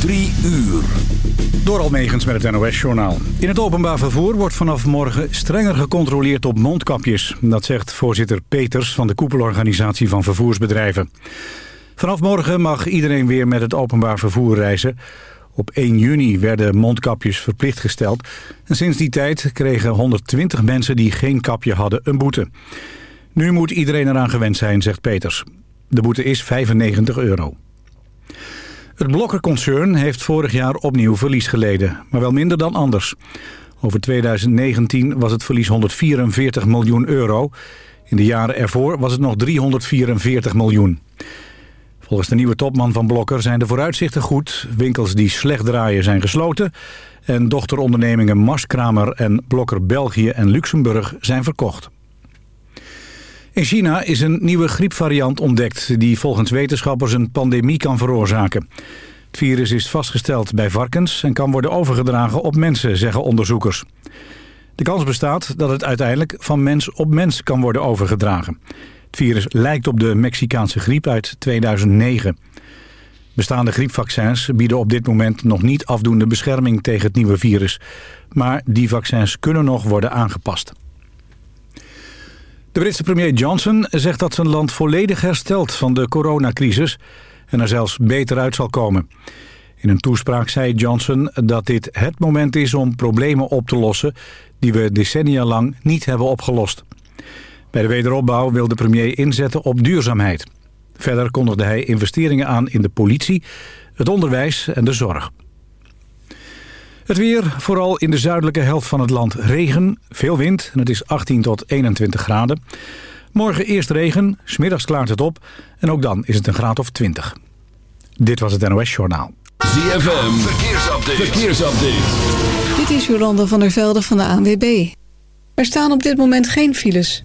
Drie uur. Door Almegens met het NOS-journaal. In het openbaar vervoer wordt vanaf morgen strenger gecontroleerd op mondkapjes. Dat zegt voorzitter Peters van de koepelorganisatie van vervoersbedrijven. Vanaf morgen mag iedereen weer met het openbaar vervoer reizen. Op 1 juni werden mondkapjes verplicht gesteld. En sinds die tijd kregen 120 mensen die geen kapje hadden een boete. Nu moet iedereen eraan gewend zijn, zegt Peters. De boete is 95 euro. Het Blokker-concern heeft vorig jaar opnieuw verlies geleden, maar wel minder dan anders. Over 2019 was het verlies 144 miljoen euro. In de jaren ervoor was het nog 344 miljoen. Volgens de nieuwe topman van Blokker zijn de vooruitzichten goed. Winkels die slecht draaien zijn gesloten. En dochterondernemingen Marskramer en Blokker België en Luxemburg zijn verkocht. In China is een nieuwe griepvariant ontdekt... die volgens wetenschappers een pandemie kan veroorzaken. Het virus is vastgesteld bij varkens... en kan worden overgedragen op mensen, zeggen onderzoekers. De kans bestaat dat het uiteindelijk van mens op mens kan worden overgedragen. Het virus lijkt op de Mexicaanse griep uit 2009. Bestaande griepvaccins bieden op dit moment nog niet afdoende bescherming tegen het nieuwe virus. Maar die vaccins kunnen nog worden aangepast. De Britse premier Johnson zegt dat zijn land volledig herstelt van de coronacrisis en er zelfs beter uit zal komen. In een toespraak zei Johnson dat dit het moment is om problemen op te lossen die we decennia lang niet hebben opgelost. Bij de wederopbouw wil de premier inzetten op duurzaamheid. Verder kondigde hij investeringen aan in de politie, het onderwijs en de zorg. Het weer, vooral in de zuidelijke helft van het land regen, veel wind en het is 18 tot 21 graden. Morgen eerst regen, smiddags klaart het op en ook dan is het een graad of 20. Dit was het NOS Journaal. ZFM, verkeersupdate. verkeersupdate. Dit is Jolanda van der Velde van de ANWB. Er staan op dit moment geen files.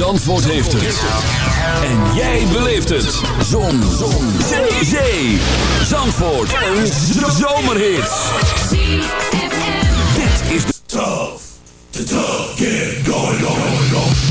Zandvoort heeft het. En jij beleeft het. Zon. Zon. Zee. Zee. Zandvoort. Een zomerhit. Dit is de... Tough. The tough. Get going, going, going.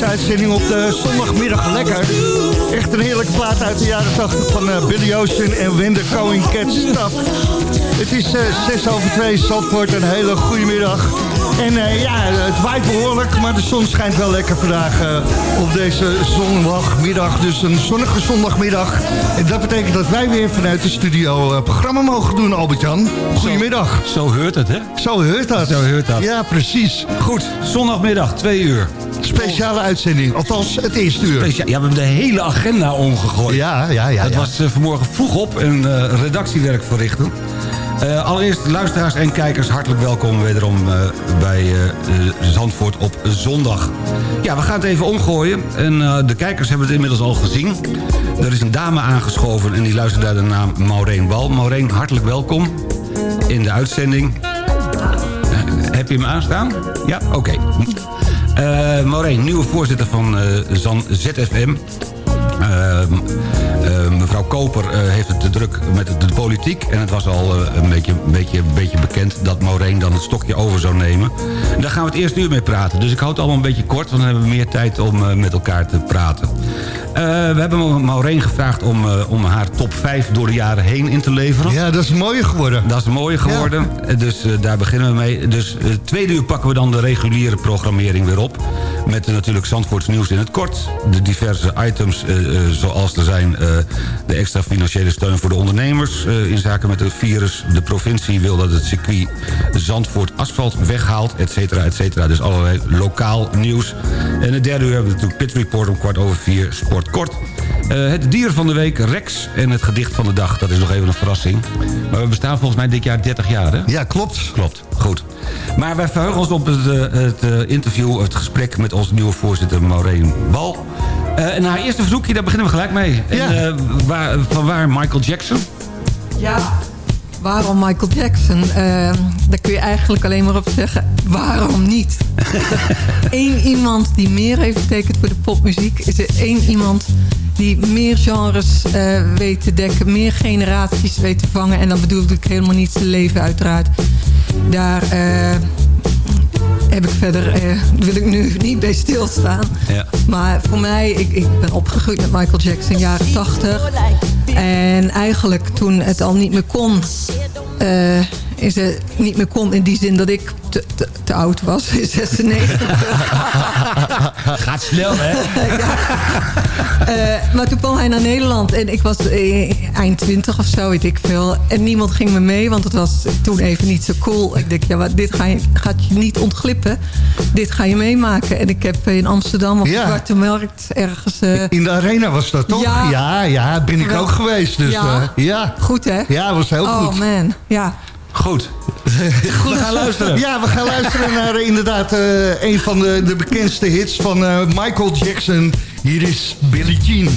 Deze uitzending op de zondagmiddag lekker. Echt een heerlijke plaat uit de jaren 80 van uh, Billy Ocean en Wender Cohen Cat Stuff. Het is uh, eh, 6 over 2, Zandvoort, een hele goede middag. En uh, ja, het waait behoorlijk, maar de zon schijnt wel lekker vandaag uh, op deze zondagmiddag. Dus een zonnige zondagmiddag. En dat betekent dat wij weer vanuit de studio uh, programma mogen doen, Albert-Jan. Goedemiddag. Zo, zo heurt het, hè? Zo heurt dat. Zo heurt dat. Ja, precies. Goed, zondagmiddag, twee uur. Speciale uitzending, althans het eerste uur. Specia ja, we hebben de hele agenda omgegooid. Ja, ja, ja. Het ja. was vanmorgen vroeg op en redactiewerk verrichten. Uh, allereerst luisteraars en kijkers, hartelijk welkom wederom uh, bij uh, Zandvoort op zondag. Ja, we gaan het even omgooien. En de kijkers hebben het inmiddels al gezien. Er is een dame aangeschoven en die luistert naar de naam Maureen Bal. Maureen, hartelijk welkom in de uitzending. heb je hem aanstaan? Ja, oké. Okay. Maureen, nieuwe voorzitter van Zan ZFM. Ehm, uh, mevrouw Koper uh, heeft het te druk met de politiek. En het was al uh, een, beetje, een, beetje, een beetje bekend dat Maureen dan het stokje over zou nemen. En daar gaan we het eerst uur mee praten. Dus ik houd het allemaal een beetje kort, want dan hebben we meer tijd om met elkaar te praten. we hebben Maureen gevraagd om, om haar top 5 door de jaren heen in te leveren. Ja, dat is mooier geworden. Dat is mooier geworden. Ja. Dus daar beginnen we mee. Dus het tweede uur pakken we dan de reguliere programmering weer op. Met natuurlijk Zandvoorts nieuws in het kort. De diverse items zoals er zijn de extra financiële steun voor de ondernemers in zaken met het virus. De provincie wil dat het circuit Zandvoort asfalt weghaalt, et cetera, et cetera. Dus allerlei lokaal nieuws. En het derde uur hebben we natuurlijk Pit Report om kwart over vier, sport kort. Uh, het dier van de week, Rex, en het gedicht van de dag. Dat is nog even een verrassing. Maar we bestaan volgens mij dit jaar 30 jaar, hè? Ja, klopt. Klopt, goed. Maar wij verheugen ons op het, het interview, het gesprek met onze nieuwe voorzitter Maureen Bal. Uh, en haar eerste verzoekje, daar beginnen we gelijk mee. Ja. En, uh, waar, van waar Michael Jackson? Ja, waarom Michael Jackson? Uh, daar kun je eigenlijk alleen maar op zeggen, waarom niet? Eén iemand die meer heeft betekend voor de popmuziek... is er één iemand die meer genres uh, weet te dekken... meer generaties weet te vangen. En dan bedoel ik helemaal niet zijn leven uiteraard. Daar uh, heb ik verder, eh, wil ik nu niet bij stilstaan. Ja. Maar voor mij, ik, ik ben opgegroeid met Michael Jackson, jaren 80. En eigenlijk toen het al niet meer kon... Is het niet meer kon in die zin dat ik te, te, te oud was, in 96. Gaat snel, hè? ja. uh, maar toen kwam hij naar Nederland en ik was uh, eind 20 of zo, weet ik veel. En niemand ging me mee, want het was toen even niet zo cool. Ik denk, ja, maar dit ga je, gaat je niet ontglippen. Dit ga je meemaken. En ik heb in Amsterdam op Ja. de Zwarte Markt ergens... uh, In de arena was dat toch? Ja. ja, ja ben ik Wel- ook geweest. Dus Ja. goed, hè? Ja, dat was heel oh, goed. man. Ja. Goed. We gaan luisteren. Ja, we gaan luisteren naar eh, inderdaad eh, een van de, de bekendste hits van eh, Michael Jackson. Hier is Billie Jean.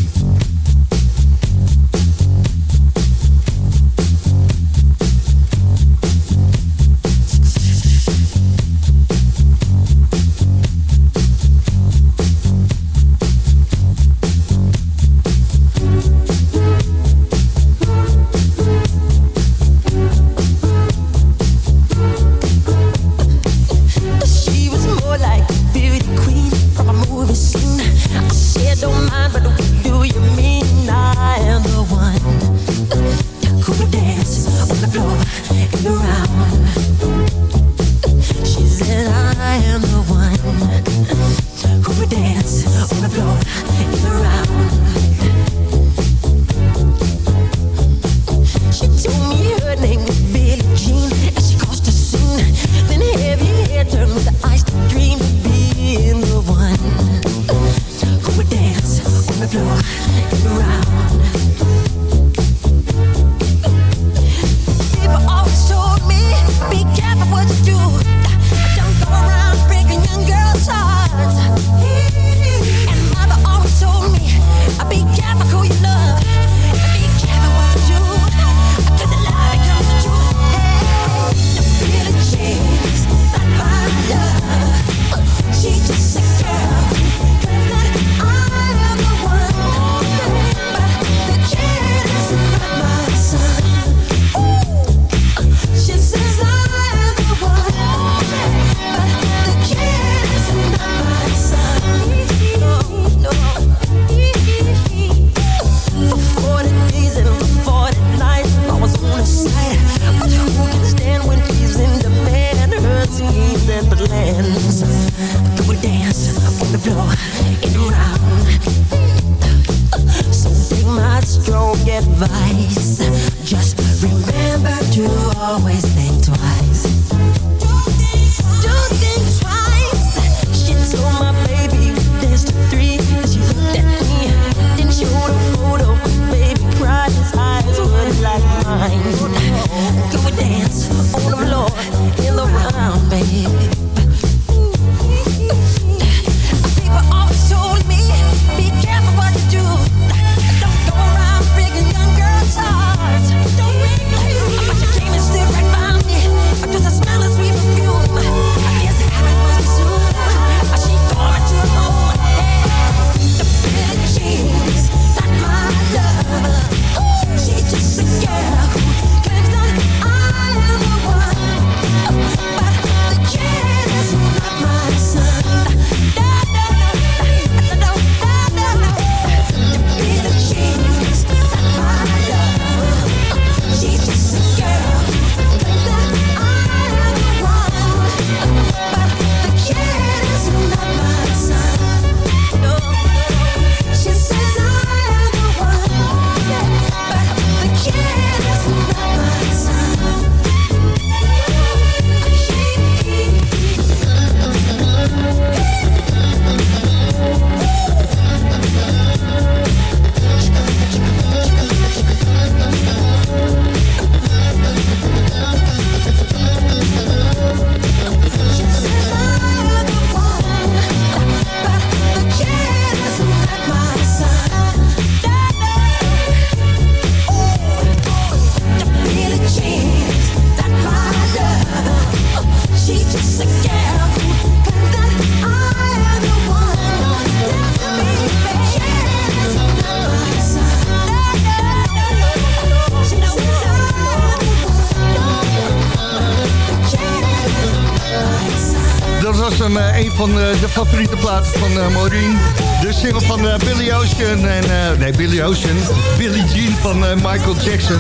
Jackson.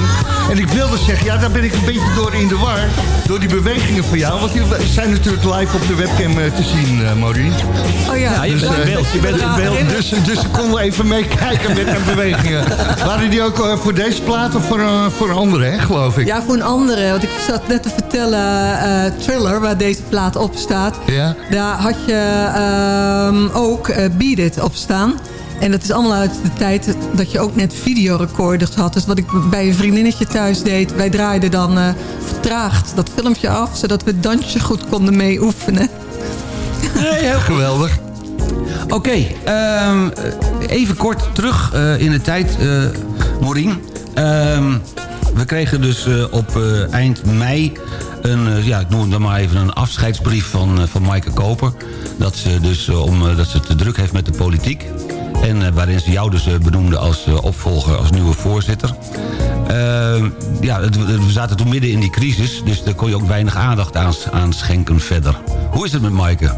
En ik wilde zeggen, ja, daar ben ik een beetje door in de war. Door die bewegingen van jou. Want die zijn natuurlijk live op de webcam eh, te zien, eh Maureen. Oh ja. Ja, je bent in eh, beeld. Je bent in beeld. Dus, dus ik kon wel even meekijken met de bewegingen. Waren die ook eh, voor deze plaat of voor, eh, voor een andere, hè, geloof ik? Ja, voor een andere. Want ik zat net te vertellen, eh, Thriller, waar deze plaat op staat. Ja? Daar had je ehm, ook eh Beat It op staan. En dat is allemaal uit de tijd dat je ook net videorecorders had. Dus wat ik bij een vriendinnetje thuis deed... wij draaiden dan eh, vertraagd dat filmpje af... zodat we het dansje goed konden mee oefenen. Geweldig. Oké, ehm, even kort terug eh, in de tijd, eh Maureen. Ehm, we kregen dus eh, op eh, eind mei een, ja, ik noem het dan maar even een afscheidsbrief van, eh, van Maaike Koper. Dat ze dus om, eh, dat ze het te druk heeft met de politiek. En eh, waarin ze jou dus eh, benoemde als eh, opvolger, als nieuwe voorzitter. Ehm, ja, het- we zaten toen midden in die crisis, dus daar kon je ook weinig aandacht aan, aan schenken verder. Hoe is het met Maaike?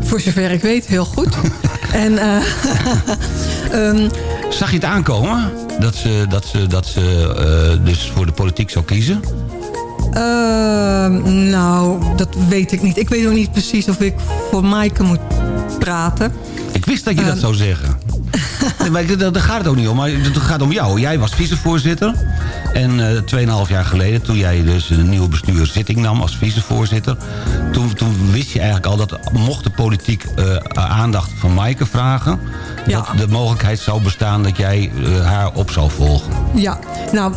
Voor zover ik weet, heel goed. en eh, ehm, Zag je het aankomen? Dat ze, dat ze, dat ze dus voor de politiek zou kiezen? ehm, nou, dat weet ik niet. Ik weet ook niet precies of ik voor Maaike moet praten. Ik wist dat je dat zou zeggen. Nee, maar ik- daar gaat het ook niet om. Maar het gaat om jou. Jij was vicevoorzitter. En eh 2,5 jaar geleden, toen jij dus een nieuwe bestuurszitting nam als vicevoorzitter... Toen, toen wist je eigenlijk al dat mocht de politiek eh, aandacht van Maaike vragen... Ja. dat de mogelijkheid zou bestaan dat jij eh, haar op zou volgen. Ja, nou,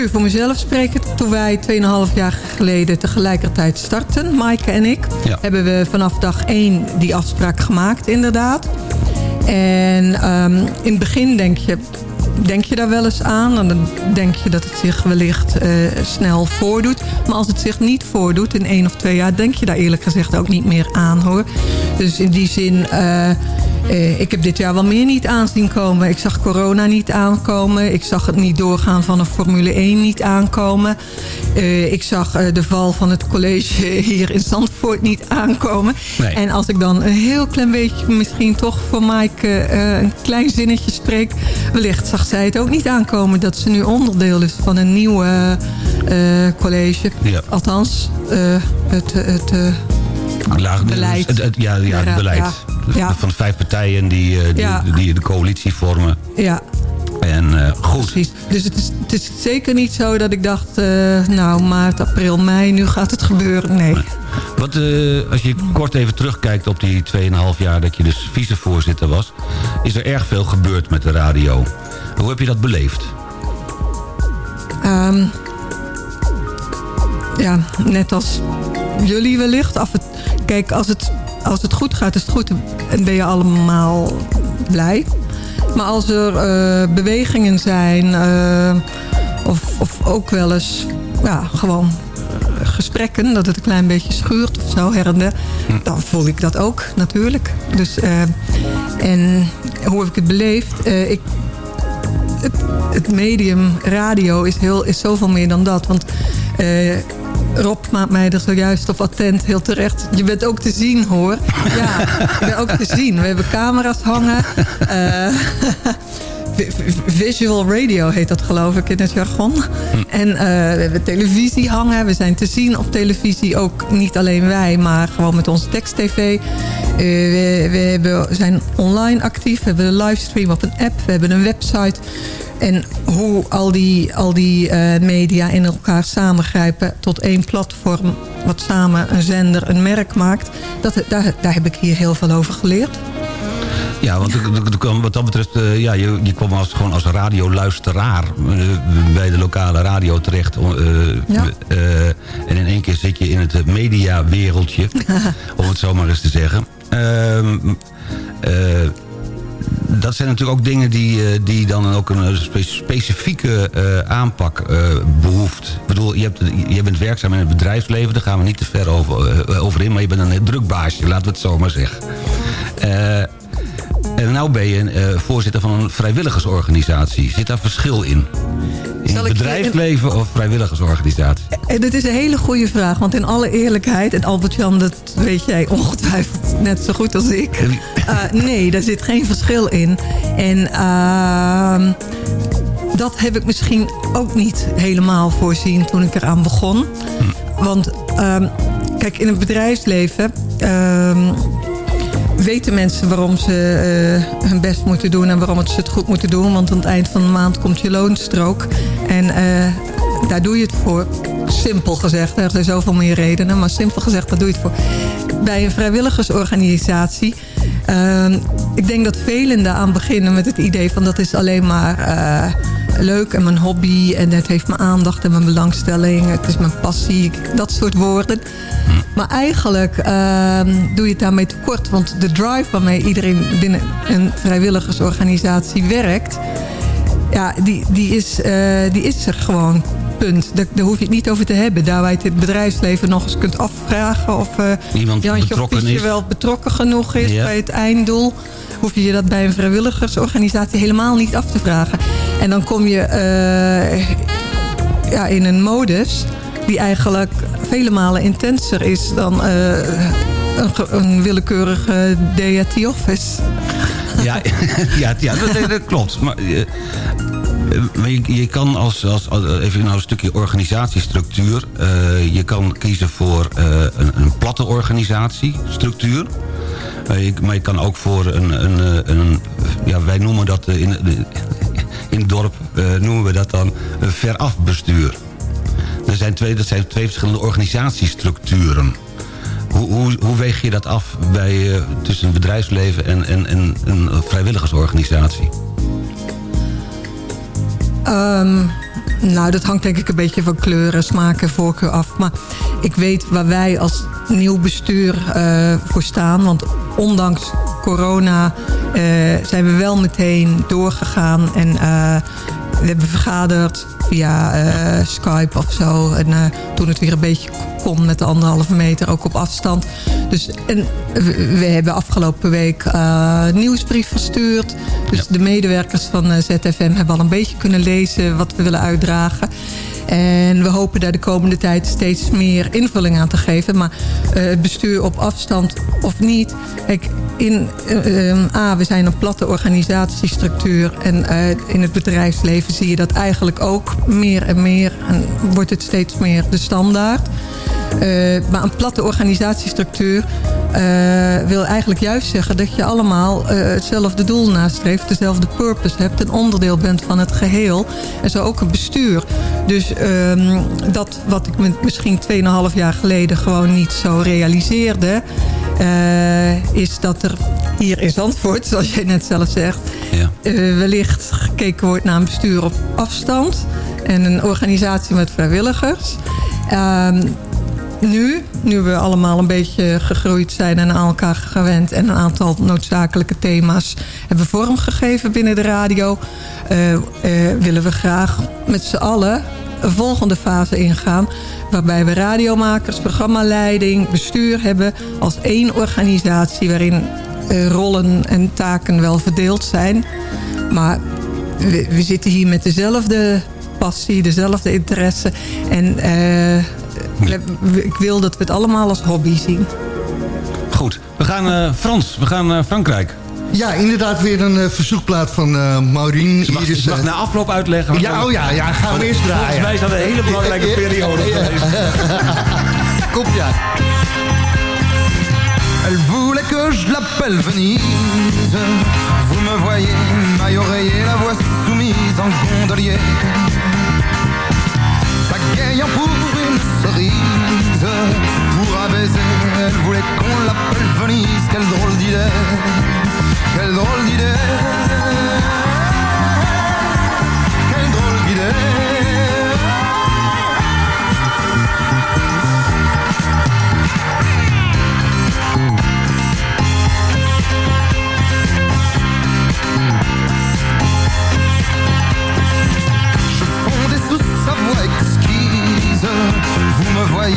puur voor mezelf spreken. Toen wij 2,5 jaar geleden tegelijkertijd startten, Maaike en ik... Ja. hebben we vanaf dag 1 die afspraak gemaakt, inderdaad. En ehm, in het begin denk je, denk je daar wel eens aan. En dan denk je dat het zich wellicht eh, snel voordoet. Maar als het zich niet voordoet in één of twee jaar... denk je daar eerlijk gezegd ook niet meer aan, hoor. Dus in die zin... eh, eh, ik heb dit jaar wel meer niet aanzien komen. Ik zag corona niet aankomen. Ik zag het niet doorgaan van een Formule 1 niet aankomen. Eh, ik zag eh, de val van het college hier in Zandvoort niet aankomen. Nee. En als ik dan een heel klein beetje misschien toch voor Maaike een klein zinnetje spreek... wellicht zag zij het ook niet aankomen dat ze nu onderdeel is van een nieuw college. Ja. Althans, het... het Laag- beleid. het- het- ja, ja, beleid. ja. Ja. Van vijf partijen die, eh, die, Ja. die de coalitie vormen. Ja, En eh, goed. precies. Dus het is, het is zeker niet zo dat ik dacht... eh, nou, maart, april, mei, nu gaat het gebeuren. Nee. Wat, als je kort even terugkijkt op die 2,5 jaar dat je dus vicevoorzitter was... is er erg veel gebeurd met de radio. Hoe heb je dat beleefd? Ehm, ja, net als jullie wellicht. Af het, kijk, als het, als het goed gaat, is het goed. En ben je allemaal blij. Maar als er eh, bewegingen zijn... eh, of, of ook wel eens ja, gewoon eh, gesprekken... dat het een klein beetje schuurt of zo her en der... dan voel ik dat ook natuurlijk. Dus, en hoe heb ik het beleefd? Ik het, het medium radio is, heel, is zoveel meer dan dat. Want Rob maakt mij er zojuist op attent, heel terecht. Je bent ook te zien, hoor. Ja, je bent ook te zien. We hebben camera's hangen. Eh, vi- vi- visual radio heet dat, geloof ik, in het jargon. En eh, we hebben televisie hangen. We zijn te zien op televisie. Ook niet alleen wij, maar gewoon met onze tekst-tv. Eh, we we hebben, zijn online actief. We hebben een livestream op een app. We hebben een website. En hoe al die, al die eh, media in elkaar samengrijpen tot één platform... wat samen een zender, een merk maakt... Dat, daar, daar heb ik hier heel veel over geleerd. Ja, want wat dat betreft, eh, ja, je, je kwam als, gewoon als radioluisteraar eh, bij de lokale radio terecht. Ja. en in één keer zit je in het mediawereldje, om het zo maar eens te zeggen. Ehm, eh, dat zijn natuurlijk ook dingen die, eh, die dan ook een spe- specifieke eh, aanpak eh, behoeft. Ik bedoel, je, hebt, je bent werkzaam in het bedrijfsleven, daar gaan we niet te ver over, eh, over in... maar je bent een druk baasje, laten we het zo maar zeggen. Eh, en nou ben je eh, voorzitter van een vrijwilligersorganisatie. Zit daar verschil in? In het je- bedrijfsleven of vrijwilligersorganisatie? En dat is een hele goede vraag. Want in alle eerlijkheid, en Albert-Jan, dat weet jij ongetwijfeld net zo goed als ik. Eh, nee, daar zit geen verschil in. En ehm, dat heb ik misschien ook niet helemaal voorzien toen ik eraan begon. Want ehm, kijk, in het bedrijfsleven... ehm, weten mensen waarom ze eh, hun best moeten doen... en waarom het ze het goed moeten doen. Want aan het eind van de maand komt je loonstrook. En eh, daar doe je het voor. Simpel gezegd, er zijn zoveel meer redenen... maar simpel gezegd, daar doe je het voor. Bij een vrijwilligersorganisatie... ehm, ik denk dat velen daaraan beginnen met het idee van... dat is alleen maar eh, leuk en mijn hobby... en het heeft mijn aandacht en mijn belangstelling... het is mijn passie, dat soort woorden... Maar eigenlijk ehm, doe je het daarmee tekort. Want de drive waarmee iedereen binnen een vrijwilligersorganisatie werkt... Ja, die, die, is, eh, die is er gewoon. Punt. Daar, daar hoef je het niet over te hebben. Daar waar je het bedrijfsleven nog eens kunt afvragen... of Iemand Jantje of Pietje wel betrokken genoeg is Ja. bij het einddoel... hoef je je dat bij een vrijwilligersorganisatie helemaal niet af te vragen. En dan kom je eh, ja, in een modus die eigenlijk vele malen intenser is dan eh, een, een willekeurige day at the office. Ja, ja, ja dat, dat klopt. Maar, eh, eh, je, je kan als, als, even nou een stukje organisatiestructuur... eh, je kan kiezen voor eh, een, een platte organisatiestructuur... Eh, maar je kan ook voor een... een, eh, een ja, wij noemen dat eh, in, in het dorp noemen we dat dan een verafbestuur. Er zijn twee, dat zijn twee verschillende organisatiestructuren. Hoe, hoe, hoe weeg je dat af bij, tussen een bedrijfsleven en, en, en een vrijwilligersorganisatie? Ehm, nou, dat hangt denk ik een beetje van kleuren, smaak en voorkeur af. Maar ik weet waar wij als nieuw bestuur voor staan. Want ondanks corona eh, zijn we wel meteen doorgegaan. En eh, we hebben vergaderd via eh, Skype of zo. En toen het weer een beetje kon met de anderhalve meter, ook op afstand. Dus en we, hebben afgelopen week een nieuwsbrief verstuurd. Dus de medewerkers van ZFM hebben al een beetje kunnen lezen wat we willen uitdragen. En we hopen daar de komende tijd steeds meer invulling aan te geven. Maar eh, bestuur op afstand of niet. Kijk, in, eh, eh, A, we zijn een platte organisatiestructuur. En eh, in het bedrijfsleven zie je dat eigenlijk ook meer en meer. En wordt het steeds meer de standaard. Maar een platte organisatiestructuur wil eigenlijk juist zeggen... dat je allemaal eh, hetzelfde doel nastreeft, dezelfde purpose hebt... en onderdeel bent van het geheel. En zo ook een bestuur. Dus ehm, dat wat ik me misschien 2,5 jaar geleden gewoon niet zo realiseerde... is dat er hier in Zandvoort, zoals jij net zelf zegt... Ja. wellicht gekeken wordt naar een bestuur op afstand... en een organisatie met vrijwilligers... Ehm, nu, nu we allemaal een beetje gegroeid zijn en aan elkaar gewend... en een aantal noodzakelijke thema's hebben vormgegeven binnen de radio... Uh, uh, willen we graag met z'n allen een volgende fase ingaan... waarbij we radiomakers, programmaleiding, bestuur hebben... als één organisatie waarin uh, rollen en taken wel verdeeld zijn. Maar we, we zitten hier met dezelfde passie, dezelfde interesse... en ik wil dat we het allemaal als hobby zien. Goed, we gaan uh, Frans, we gaan uh, Frankrijk. Ja, inderdaad weer een uh, verzoekplaat van Maureen. Ze mag, Iris, mag na afloop uitleggen. Ja, oh ja, ja, gaan we eerst draaien. Volgens mij is dat een hele belangrijke periode geweest. Kom ja. Elle voulait que je l'appelle Venise Vous me voyez, maille oreiller, la voix soumise en gondolier Pagayant pour qu'on l'appelle Venise. Quelle drôle d'idée, quelle drôle d'idée. Quelle drôle d'idée. Vous me voyez,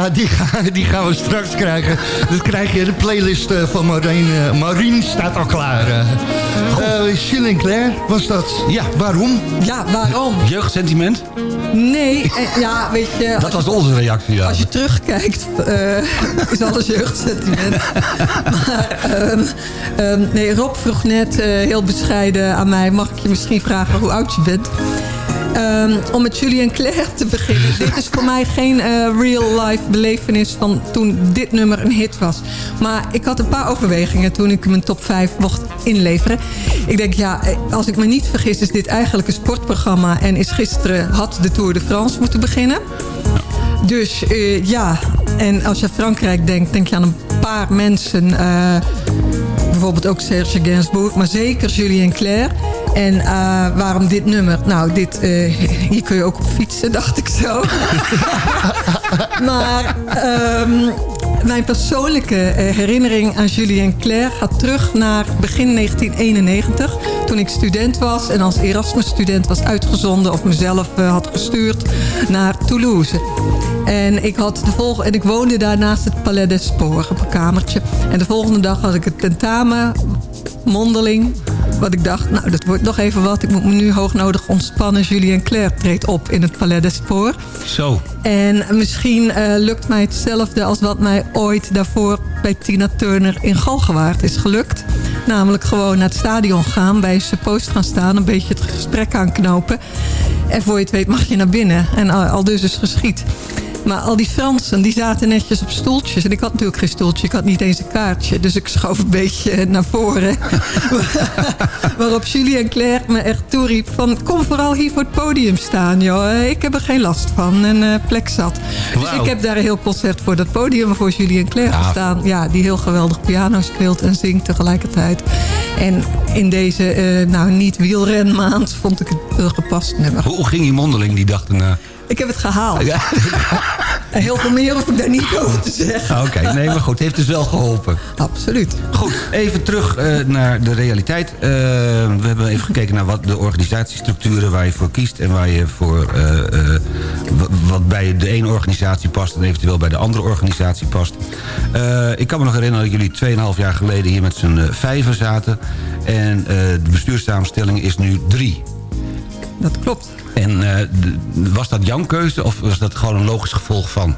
Ja, die, gaan, die gaan we straks krijgen. Dat krijg je, de playlist eh, van Maureen. Uh, Maureen staat al klaar. Uh, Chilling Claire was dat. Ja. Waarom? Ja, waarom? Jeugdsentiment? Nee, ja, weet je... Dat was onze reactie, ja. Als je terugkijkt, uh, is alles jeugdsentiment. maar, um, um, nee, Rob vroeg net uh, heel bescheiden aan mij... mag ik je misschien vragen hoe oud je bent? Um, om met Julie en Claire te beginnen. dit is voor mij geen uh, real-life belevenis van toen dit nummer een hit was. Maar ik had een paar overwegingen toen ik mijn top 5 mocht inleveren. Ik denk, ja, als ik me niet vergis is dit eigenlijk een sportprogramma... en is gisteren had de Tour de France moeten beginnen. Dus uh, ja, en als je Frankrijk denkt, denk je aan een paar mensen... Bijvoorbeeld ook Serge Gainsbourg, maar zeker Julie en Claire... En eh, waarom dit nummer? Nou, dit, eh, hier kun je ook op fietsen, dacht ik zo. maar ehm, mijn persoonlijke eh, herinnering aan Julie en Claire gaat terug naar begin 1991. Toen ik student was en als Erasmus-student was uitgezonden of mezelf had gestuurd naar Toulouse. En ik, had de volg en ik woonde daar naast het Palais des Sports op een kamertje. En de volgende dag had ik het tentamen, mondeling. Wat ik dacht, nou dat wordt nog even wat. Ik moet me nu hoognodig ontspannen. Julie en Claire treedt op in het Palais des Sports. Zo. En misschien eh, lukt mij hetzelfde als wat mij ooit daarvoor bij Tina Turner in Galgenwaard is gelukt. Namelijk gewoon naar het stadion gaan, bij zijn post gaan staan, een beetje het gesprek aanknopen. En voor je het weet mag je naar binnen. En al, al dus is geschied. Maar al die Fransen, die zaten netjes op stoeltjes. En ik had natuurlijk geen stoeltje, ik had niet eens een kaartje. Dus ik schoof een beetje naar voren. Waarop Julie en Claire me echt toeriep van... kom vooral hier voor het podium staan, joh. Ik heb er geen last van en uh, plek zat. Dus ik heb daar een heel concert voor dat podium voor Julie en Claire Ja. gestaan. Ja, die heel geweldig piano speelt en zingt tegelijkertijd. En in deze, eh, nou niet wielrenmaand, vond ik het heel gepast nummer. Hoe ging die mondeling die dag erna? Ik heb het gehaald. Ja. En heel veel meer hoef ik daar niet over te zeggen. Oké, nee, maar goed. Heeft dus wel geholpen. Absoluut. Goed, even terug eh, naar de realiteit. Eh, we hebben even gekeken naar wat de organisatiestructuren waar je voor kiest... en waar je voor, eh, wat bij de ene organisatie past... en eventueel bij de andere organisatie past. Ik kan me nog herinneren dat jullie 2,5 jaar geleden... hier met z'n vijven zaten. En de bestuurssamenstelling is nu drie. Dat klopt. En eh, was dat jouw keuze of was dat gewoon een logisch gevolg van?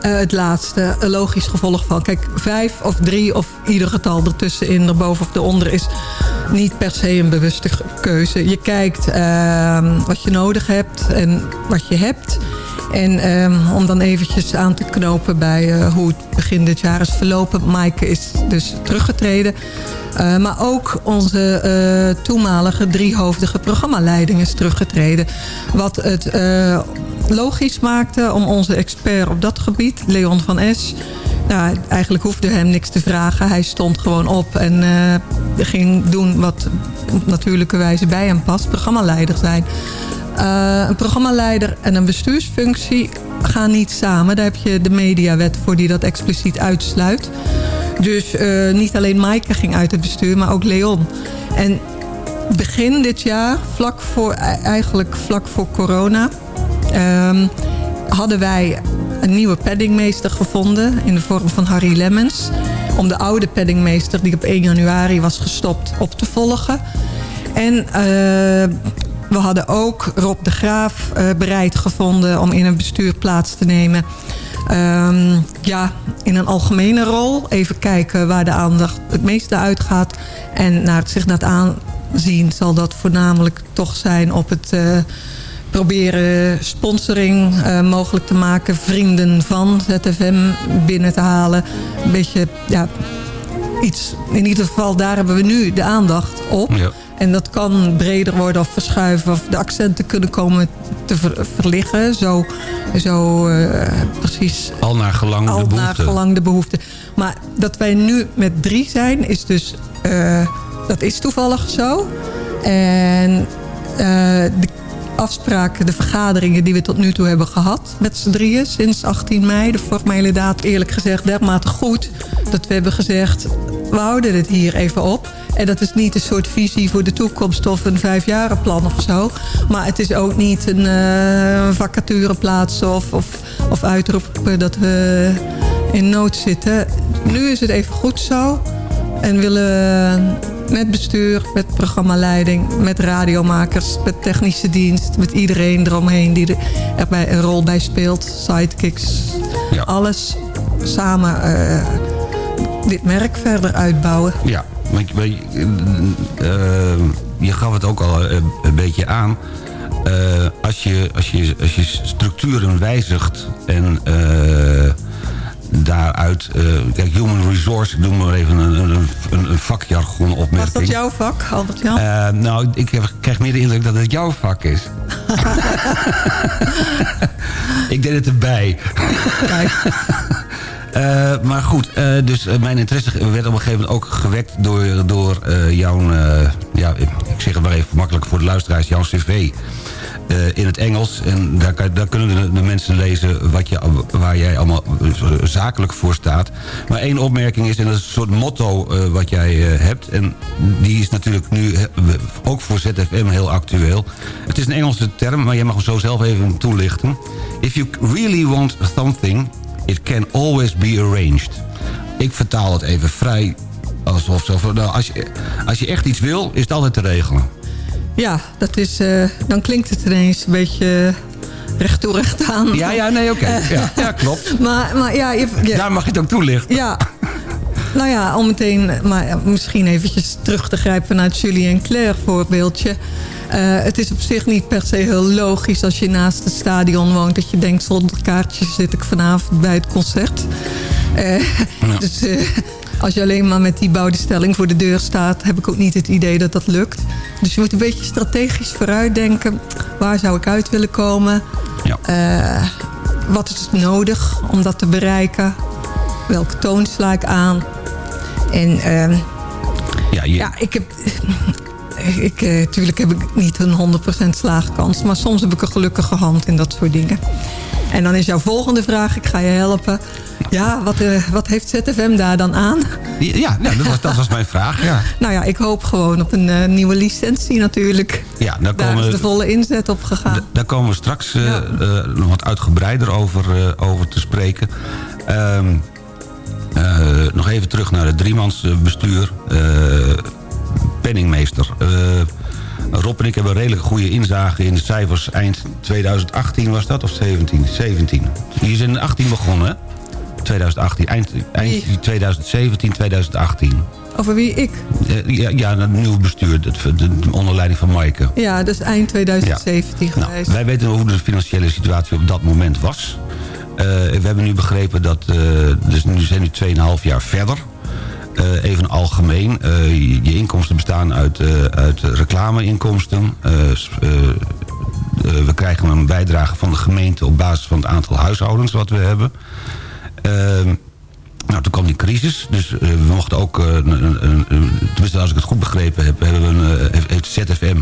Eh, het laatste, een logisch gevolg van. Kijk, vijf of drie of ieder getal ertussenin, erboven of eronder... is niet per se een bewuste keuze. Je kijkt ehm, wat je nodig hebt en wat je hebt. En ehm, om dan eventjes aan te knopen bij eh, hoe het begin dit jaar is verlopen. Maaike is dus teruggetreden. Eh, maar ook onze eh, toenmalige driehoofdige programmaleiding is teruggetreden. Wat het logisch maakte om onze expert op dat gebied, Leon van Es... Nou, eigenlijk hoefde hem niks te vragen. Hij stond gewoon op en ging doen wat op natuurlijke wijze bij hem past. Programmaleider zijn. Eh, een programmaleider en een bestuursfunctie gaan niet samen. Daar heb je de mediawet voor die dat expliciet uitsluit. Dus eh, niet alleen Maaike ging uit het bestuur, maar ook Leon. En begin dit jaar, vlak voor, eigenlijk vlak voor corona... ehm, hadden wij een nieuwe paddingmeester gevonden... in de vorm van Harry Lemmens. Om de oude paddingmeester, die op 1 januari was gestopt, op te volgen. En eh, we hadden ook Rob de Graaf eh, bereid gevonden... om in een bestuur plaats te nemen... Ehm, ja, in een algemene rol. Even kijken waar de aandacht het meeste uitgaat. En naar het zich het aanzien zal dat voornamelijk toch zijn op het eh, proberen sponsoring eh, mogelijk te maken. Vrienden van ZFM binnen te halen. Een beetje, ja, iets. In ieder geval, daar hebben we nu de aandacht op. Ja. En dat kan breder worden of verschuiven. Of de accenten kunnen komen te ver- verliggen. Zo, zo eh, precies Al naar gelang al de naar behoefte. gelang de behoefte. Maar dat wij nu met drie zijn, is dus... eh, dat is toevallig zo. En eh, de afspraken, de vergaderingen die we tot nu toe hebben gehad... met z'n drieën sinds 18 mei... de formele daad eerlijk gezegd dermate goed... dat we hebben gezegd, we houden het hier even op... En dat is niet een soort visie voor de toekomst of een vijfjarenplan of zo. Maar het is ook niet een eh vacatureplaats of, of, of uitroepen dat we in nood zitten. Nu is het even goed zo. En willen met bestuur, met programmaleiding, met radiomakers, met technische dienst, met iedereen eromheen die er erbij een rol bij speelt, sidekicks, Ja. alles samen eh, dit merk verder uitbouwen. Ja, want je, weet je, gaf het ook al een beetje aan. Als, je, als, je, als je structuren wijzigt en daaruit... eh, kijk, human resource, ik doe maar even een, een, vakjargon opmerking. Was dat jouw vak, Albert Jan? Eh, nou, ik heb, krijg meer de indruk dat het jouw vak is. ik deed het erbij. Kijk, Eh, maar goed, dus mijn interesse werd op een gegeven moment ook gewekt door, door eh, jouw... ja, ik zeg het maar even makkelijk voor de luisteraars, jouw cv. Eh, in het Engels. En daar, daar kunnen de, mensen lezen wat je, waar jij allemaal eh, zakelijk voor staat. Maar één opmerking is, en dat is een soort motto eh, wat jij eh, hebt... en die is natuurlijk nu eh, ook voor ZFM heel actueel. Het is een Engelse term, maar jij mag hem zo zelf even toelichten. If you really want something, it can always be arranged. Ik vertaal het even vrij alsof nou, als, als je echt iets wil, is het altijd te regelen. Ja, dat is, eh, dan klinkt het ineens een beetje recht toe recht aan. Ja, ja, nee, oké. Ja, ja, klopt. Maar, maar ja, je, je- Daar mag je het ook toelichten. ja. Nou ja, om meteen maar misschien eventjes terug te grijpen naar het Julie en Claire voorbeeldje. Eh, het is op zich niet per se heel logisch als je naast het stadion woont... dat je denkt, zonder kaartjes zit ik vanavond bij het concert. Eh, Dus eh, als je alleen maar met die bouwdestelling voor de deur staat... heb ik ook niet het idee dat dat lukt. Dus je moet een beetje strategisch vooruitdenken. Waar zou ik uit willen komen? Ja. Eh, wat is nodig om dat te bereiken? Welke toon sla ik aan? En ehm, Ja, je, ja, ik heb... Ik, eh, tuurlijk heb ik niet een 100% slaagkans. Maar soms heb ik een gelukkige hand in dat soort dingen. En dan is jouw volgende vraag, ik ga je helpen. Ja, wat, eh, wat heeft ZFM daar dan aan? ja, ja dat, was, dat was mijn vraag. Ja, Nou ja, ik hoop gewoon op een eh, nieuwe licentie natuurlijk. ja daar, Daar is komen, de volle inzet op gegaan. daar komen we straks eh, Ja. nog wat uitgebreider over, over te spreken. Ehm, eh, nog even terug naar het driemansbestuur. Penningmeester. Rob en ik hebben redelijk goede inzage in de cijfers. Eind 2018 was dat, of 17? 17. Je zijn in 18 begonnen, hè? 2018. Eind, eind Wie? 2017, 2018. Over wie ik? Ja, ja, het nieuwe bestuur, de, de, de onder leiding van Maaike. Ja, dus eind 2017 Nou, geweest. wij weten hoe de financiële situatie op dat moment was. Eh, we hebben nu begrepen dat... eh, dus nu zijn nu 2,5 jaar verder. Eh, even algemeen. je, inkomsten bestaan uit, uit reclameinkomsten. We krijgen een bijdrage van de gemeente... op basis van het aantal huishoudens wat we hebben. Ehm, nou, toen kwam die crisis, dus eh, we mochten ook, eh, tenminste als ik het goed begrepen heb, hebben we een, eh, heeft- ZFM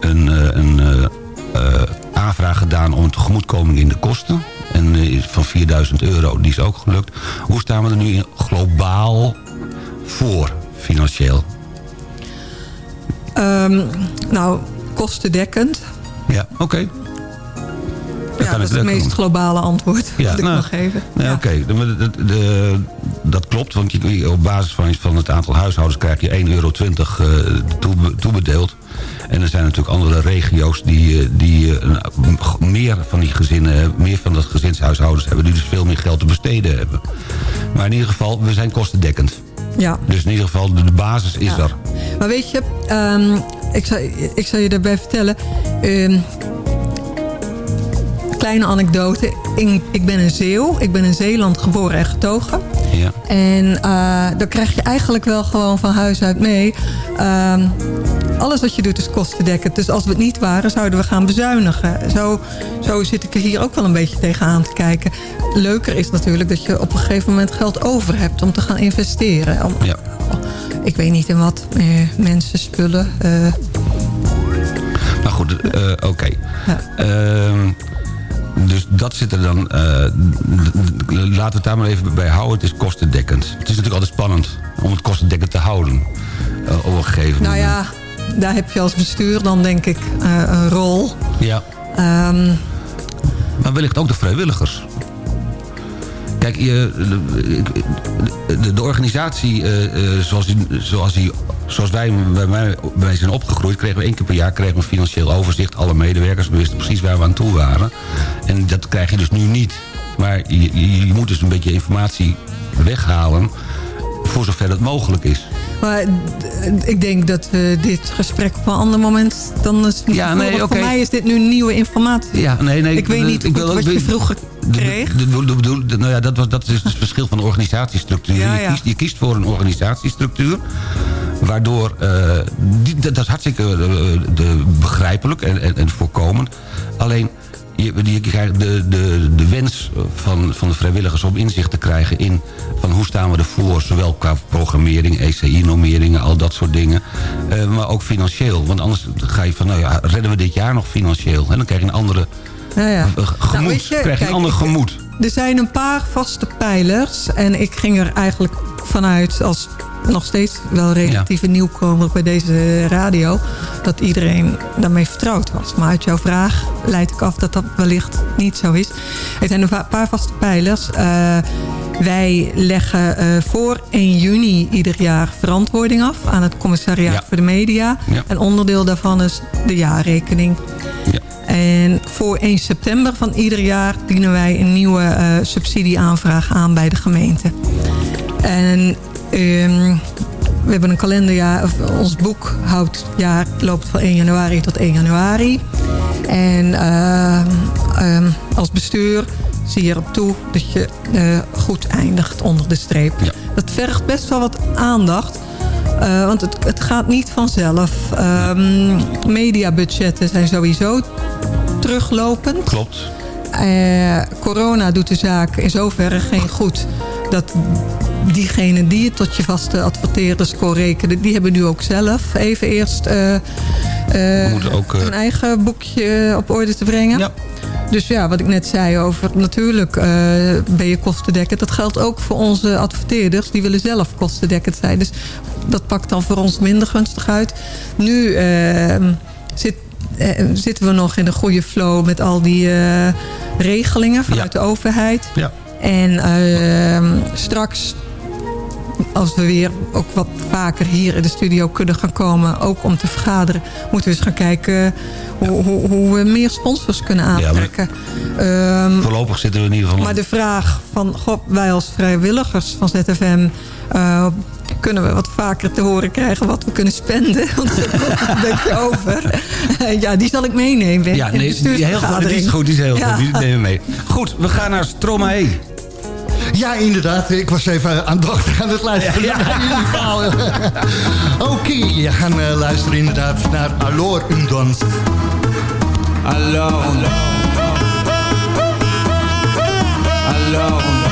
een, een aanvraag gedaan om een tegemoetkoming in de kosten. En van 4000 euro, die is ook gelukt. Hoe staan we er nu in globaal voor, financieel? Ehm, nou, kostendekkend. Ja, oké. Ja, dat is het meest globale antwoord Ja, dat ik nou, mag geven. Nee, Ja. Oké, dat klopt, want je, op basis van, van het aantal huishoudens krijg je 1,20 euro eh, toebe- toebedeeld. En er zijn natuurlijk andere regio's die, eh, die eh, meer van die gezinnen, meer van dat gezinshuishoudens hebben, die dus veel meer geld te besteden hebben. Maar in ieder geval, we zijn kostendekkend. Ja. Dus in ieder geval, de, basis is Ja. er. Maar weet je, ehm, ik, zal, ik zal je daarbij vertellen. ehm, kleine anekdote. Ik, ik ben een Zeeuw. Ik ben in Zeeland geboren en getogen. Ja. En uh, daar krijg je eigenlijk wel gewoon van huis uit mee. Ehm, alles wat je doet is kostendekkend. Dus als we het niet waren, zouden we gaan bezuinigen. Zo, zo zit ik er hier ook wel een beetje tegenaan te kijken. Leuker is natuurlijk dat je op een gegeven moment geld over hebt... om te gaan investeren. Om, Ja. Ik weet niet in wat. Eh, mensen, spullen. eh, Maar goed, eh, oké. Ja. Ehm, dus dat zit er dan... eh, laten we het daar maar even bij houden. Het is kostendekkend. Het is natuurlijk altijd spannend om het kostendekkend te houden. eh, op een gegeven nou moment. ja, daar heb je als bestuur dan denk ik eh, een rol. Ja. Ehm, Maar wellicht ook de vrijwilligers. Kijk, je, de, de, de organisatie zoals, die, zoals, die, zoals wij bij zijn opgegroeid... kregen we één keer per jaar kregen we financieel overzicht. Alle medewerkers, we wisten precies waar we aan toe waren. En dat krijg je dus nu niet. Maar je, je moet dus een beetje informatie weghalen... voor zover dat mogelijk is. maar ik denk dat we dit gesprek op een ander moment dan is Ja, nee, voor oké. mij is dit nu nieuwe informatie. Ja, nee, nee. Ik weet niet ik wil- wat ik je vroeger kreeg. de- de- de- de- de- nou ja, dat, was, dat is het verschil van de organisatiestructuur. Ja, je, kiest, je kiest voor een organisatiestructuur... waardoor... eh, die, dat, is hartstikke eh, de, begrijpelijk en, en, en voorkomend. Alleen, je, je krijgt de, de, de wens van, van de vrijwilligers om inzicht te krijgen in van hoe staan we ervoor, zowel qua programmering, ECI-normeringen, al dat soort dingen, eh, maar ook financieel. Want anders ga je van, nou ja, redden we dit jaar nog financieel? En dan krijg je een andere Ja, ja. gemoed, Nou, je, krijg je kijk, een ander ik- gemoed. Er zijn een paar vaste pijlers. En ik ging er eigenlijk vanuit als nog steeds wel relatieve nieuwkomer bij deze radio... dat iedereen daarmee vertrouwd was. Maar uit jouw vraag leid ik af dat dat wellicht niet zo is. Er zijn een paar vaste pijlers. Eh, wij leggen eh, voor 1 juni ieder jaar verantwoording af... aan het commissariaat Ja. voor de media. Ja. En onderdeel daarvan is de jaarrekening. Ja. En voor 1 september van ieder jaar dienen wij een nieuwe eh, subsidieaanvraag aan bij de gemeente. En ehm, we hebben een kalenderjaar, of ons boekhoudjaar loopt van 1 januari tot 1 januari. En ehm, ehm, als bestuur zie je erop toe dat je eh, goed eindigt onder de streep. Ja. Dat vergt best wel wat aandacht. Eh, want het, het gaat niet vanzelf. Ehm, mediabudgetten zijn sowieso teruglopend. Klopt. Eh, corona doet de zaak in zoverre geen goed. Dat diegenen die het tot je vaste adverteerders kon rekenen... die hebben nu ook zelf even eerst eh, moeten ook, hun eigen boekje op orde te brengen. Ja. Dus ja, wat ik net zei over natuurlijk eh, ben je kostendekkend. Dat geldt ook voor onze adverteerders. Die willen zelf kostendekkend zijn. Dus dat pakt dan voor ons minder gunstig uit. Nu eh, zit, eh, zitten we nog in een goede flow met al die eh, regelingen vanuit Ja. de overheid. Ja. En eh, straks, als we weer ook wat vaker hier in de studio kunnen gaan komen... ook om te vergaderen, moeten we eens gaan kijken... hoe, hoe, hoe we meer sponsors kunnen aantrekken. Ehm, Voorlopig zitten we in ieder geval... maar de vraag van, god, wij als vrijwilligers van ZFM... eh, kunnen we wat vaker te horen krijgen wat we kunnen spenden? Want er komt een beetje over. ja, die zal ik meenemen Ja, nee, die- heel goed, die is goed, die is heel Ja. goed. Die nemen we mee. Goed, we gaan naar Stromae. Ja, inderdaad. Ik was even aandachtig aan het luisteren naar jullie verhaal. Oké, we gaan eh, luisteren inderdaad naar. Alors, alors, alors,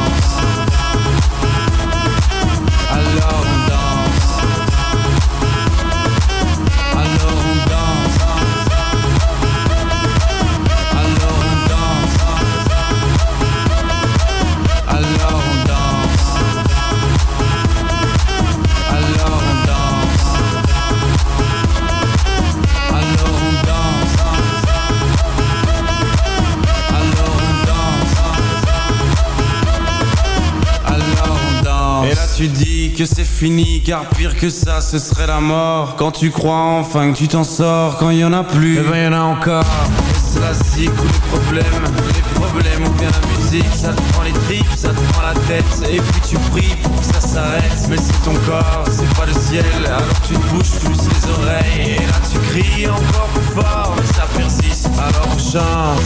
que c'est fini car pire que ça ce serait la mort. Quand tu crois enfin que tu t'en sors Quand il y en a plus, eh ben y en a encore. Et c'est la zik ou les problèmes Les problèmes ou bien la musique. Ça te prend les tripes, ça te prend la tête Et puis tu pries pour que ça s'arrête. Mais c'est ton corps, c'est pas le ciel Alors tu te bouges plus les oreilles. Et là tu cries encore plus fort Mais ça persiste, alors on chante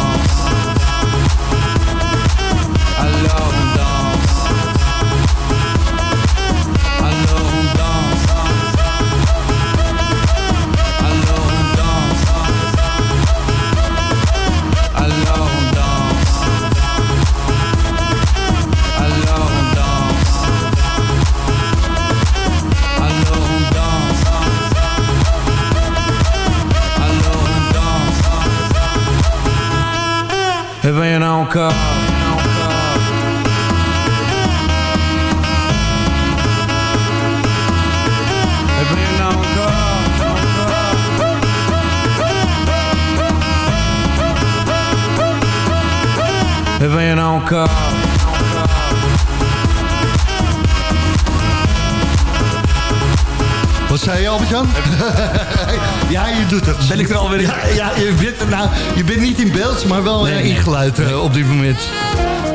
encore. Eh ben, encore, encore. Eh ben, en zei je, Albert-Jan? ja, je doet het. Ben ik er alweer in? Ja, ja je, bent, nou, je bent niet in beeld, maar wel Nee, eh, nee. ingeluid eh, op dit moment.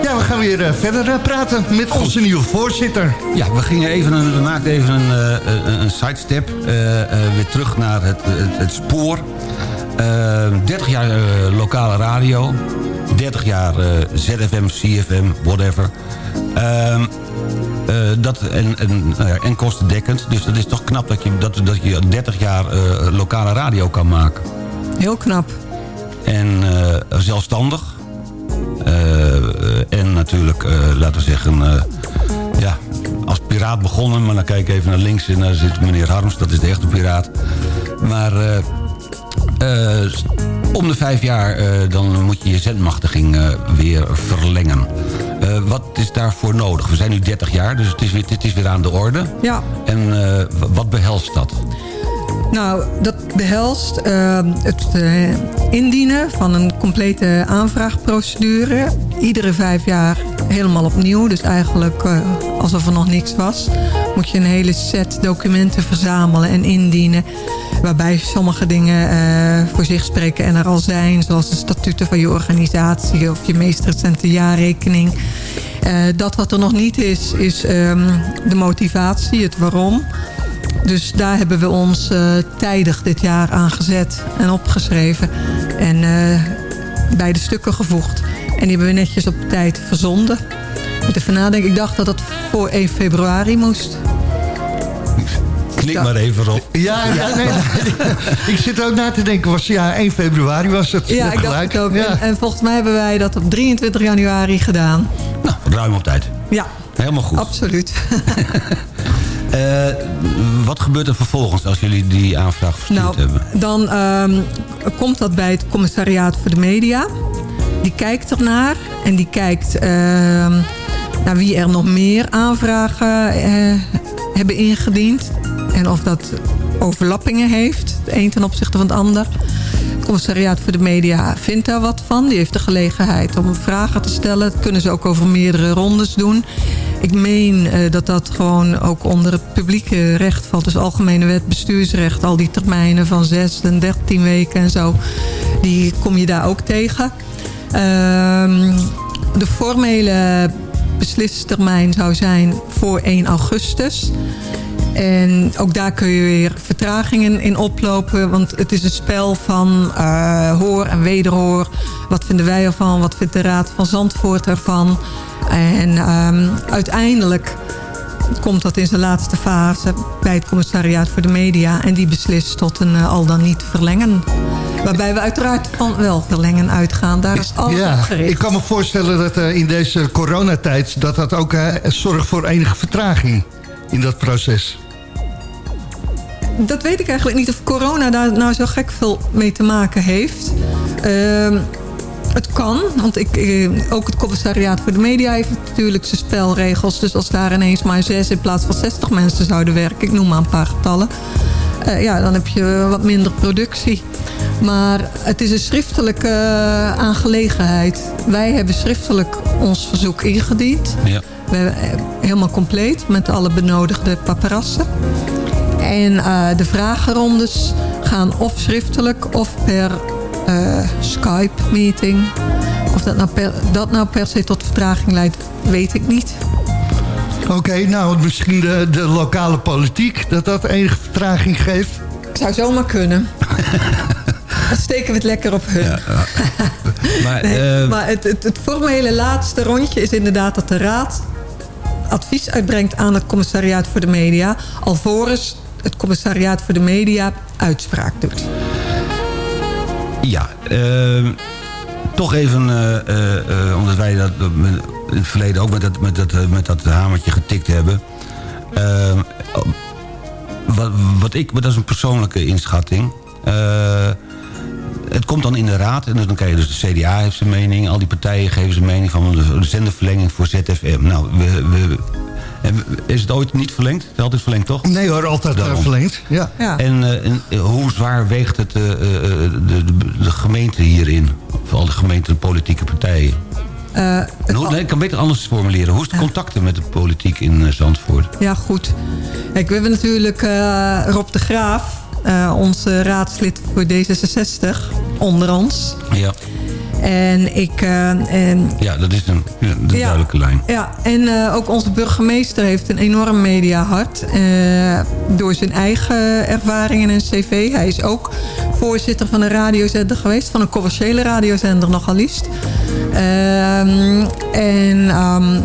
Ja, we gaan weer eh, verder praten met onze nieuwe voorzitter. Ja, we, gingen even een, we maakten even een, eh, een, sidestep. weer terug naar het, het, het spoor. Eh, 30 jaar lokale radio. 30 jaar ZFM, CFM, whatever. Ehm, eh, dat en, en, nou ja, en kostendekkend. Dus dat is toch knap dat je, dat, dat je 30 jaar eh, lokale radio kan maken. Heel knap. En eh, zelfstandig. En natuurlijk, laten we zeggen... ja, als piraat begonnen. Maar dan kijk ik even naar links en daar zit meneer Harms. Dat is de echte piraat. Maar om de vijf jaar dan moet je je zendmachtiging weer verlengen. Eh, wat is daarvoor nodig? We zijn nu 30 jaar, dus het is weer, het is weer aan de orde. Ja, En eh, wat behelst dat? Nou, dat behelst eh, het eh, indienen van een complete aanvraagprocedure. Iedere vijf jaar helemaal opnieuw. Dus eigenlijk eh, alsof er nog niks was. Moet je een hele set documenten verzamelen en indienen. Waarbij sommige dingen eh, voor zich spreken en er al zijn. Zoals de statuten van je organisatie of je meest recente jaarrekening. Eh, dat wat er nog niet is, is ehm, de motivatie, het waarom. Dus daar hebben we ons tijdig dit jaar aan gezet en opgeschreven. En bij de stukken gevoegd. En die hebben we netjes op tijd verzonden. Met even nadenken. Ik dacht dat het voor 1 februari moest. Knik Ja. maar even op. Ja, ja nee, ik zit ook na te denken. Was, ja, 1 februari was het. Ja, ik dacht het ook. Ja. En, en volgens mij hebben wij dat op 23 januari gedaan. Nou, ruim op tijd. Ja, Helemaal goed. absoluut. Eh, wat gebeurt er vervolgens als jullie die aanvraag verstuurd Nou, hebben? dan ehm, komt dat bij het commissariaat voor de media. Die kijkt ernaar en die kijkt ehm, naar wie er nog meer aanvragen eh, hebben ingediend. En of dat overlappingen heeft, het een ten opzichte van het ander. Het commissariaat voor de media vindt daar wat van. Die heeft de gelegenheid om vragen te stellen. Dat kunnen ze ook over meerdere rondes doen. Ik meen eh, dat dat gewoon ook onder het publieke recht valt. Dus algemene wet bestuursrecht. Al die termijnen van 6 en 13 weken en zo. Die kom je daar ook tegen. Ehm, de formele beslistermijn zou zijn voor 1 augustus. En ook daar kun je weer vertragingen in oplopen. Want het is een spel van eh, hoor en wederhoor. Wat vinden wij ervan? Wat vindt de Raad van Zandvoort ervan? En ehm, uiteindelijk komt dat in zijn laatste fase bij het commissariaat voor de media. En die beslist tot een eh, al dan niet verlengen. Waarbij we uiteraard van wel verlengen uitgaan. Daar is alles op Ja, gericht. ik kan me voorstellen dat eh, in deze coronatijd... dat dat ook eh, zorgt voor enige vertraging in dat proces. Dat weet ik eigenlijk niet of corona daar nou zo gek veel mee te maken heeft. Het kan, want ik, eh, ook het commissariaat voor de media heeft natuurlijk zijn spelregels. Dus als daar ineens maar zes in plaats van 60 mensen zouden werken... ik noem maar een paar getallen... eh, ja, dan heb je wat minder productie. Maar het is een schriftelijke eh, aangelegenheid. Wij hebben schriftelijk ons verzoek ingediend. Ja. We hebben, helemaal compleet met alle benodigde paparassen. En de vragenrondes gaan of schriftelijk of per Skype-meeting. Of dat nou, per, dat nou per se tot vertraging leidt, weet ik niet. Oké, nou misschien de, de lokale politiek... dat dat enige vertraging geeft. Zou zomaar kunnen. Dan steken we het lekker op hun. Maar, Nee, eh, maar het, het, het formele laatste rondje is inderdaad dat de Raad advies uitbrengt aan het commissariaat voor de media. Alvorens het commissariaat voor de media uitspraak doet. Ja, eh, toch even, eh, eh, eh, omdat wij dat in het verleden ook met dat, met dat, met dat hamertje getikt hebben. Eh, wat, wat ik, maar dat is een persoonlijke inschatting. Het komt dan in de raad en dan kan je dus de CDA heeft zijn mening... al die partijen geven zijn mening van de, de zenderverlenging voor ZFM. Nou, we, we, is het ooit niet verlengd? Het is altijd verlengd, toch? Nee hoor, altijd eh, Daarom. verlengd. Ja. Ja. En, eh, en, eh, hoe zwaar weegt het, eh, eh, de, de, de gemeente hierin? Vooral de gemeente en politieke partijen. Eh, het hoe, nee, ik kan beter anders formuleren. Hoe is de contacten met de politiek in Zandvoort? Ja, goed. Kijk, we hebben natuurlijk eh, Rob de Graaf, eh, onze raadslid voor D66, onder ons. Ja, En ik... eh, en, ja dat is een, ja, dat is een Ja. duidelijke lijn. ja, en eh, ook onze burgemeester heeft een enorm mediahart. eh door zijn eigen ervaringen en cv. Hij is ook voorzitter van een radiozender geweest. Van een commerciële radiozender nogal liefst. Ehm, en ehm,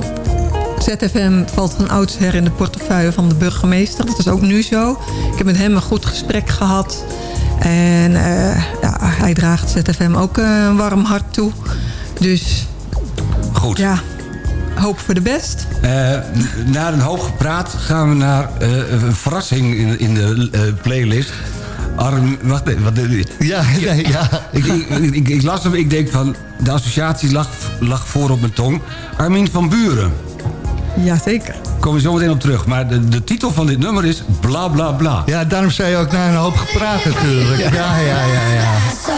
ZFM valt van oudsher in de portefeuille van de burgemeester. Dat is ook nu zo. Ik heb met hem een goed gesprek gehad. En eh, ja, hij draagt ZFM ook eh, een warm hart toe. Dus Goed. ja, hoop voor de best. Eh, na een hoop gepraat gaan we naar eh, een verrassing in, in de eh, playlist. Arm, wacht even. Wat, Ja, nee, ja. ik, ik, ik, ik las hem, ik denk van... De associatie lag, lag voor op mijn tong. Armin van Buren. Jazeker. Kom je zo meteen op terug. Maar de, de titel van dit nummer is Bla Bla Bla. Ja, daarom zei je ook na een hoop gepraat natuurlijk. Ja, ja, ja, ja. So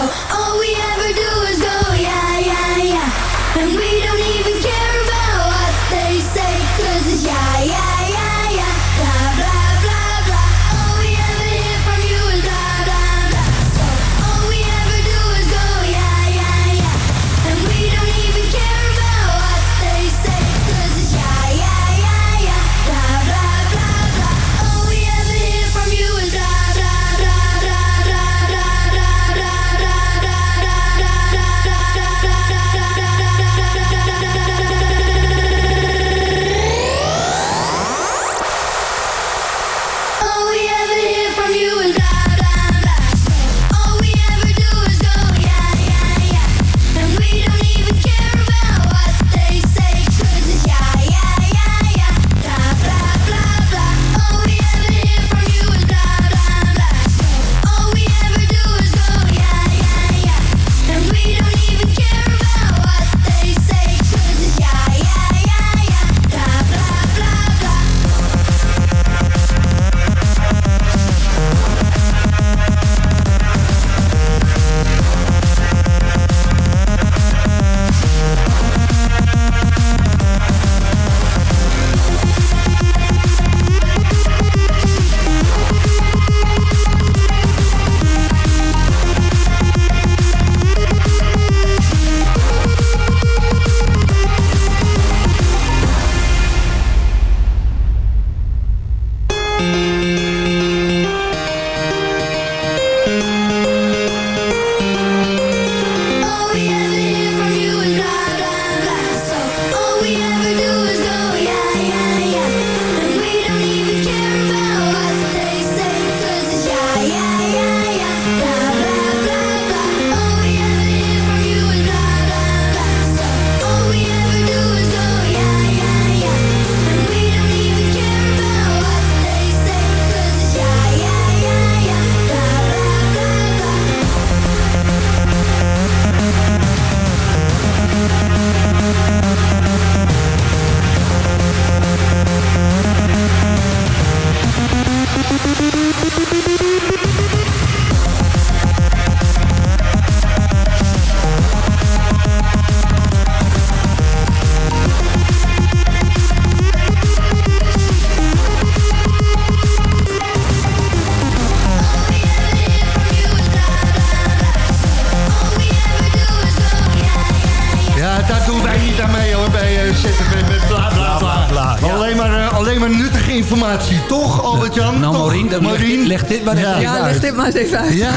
Albert-Jan? Nou? Maureen, dan leg, Maureen? leg dit maar Ja. even Ja, leg dit maar eens even uit. Ja,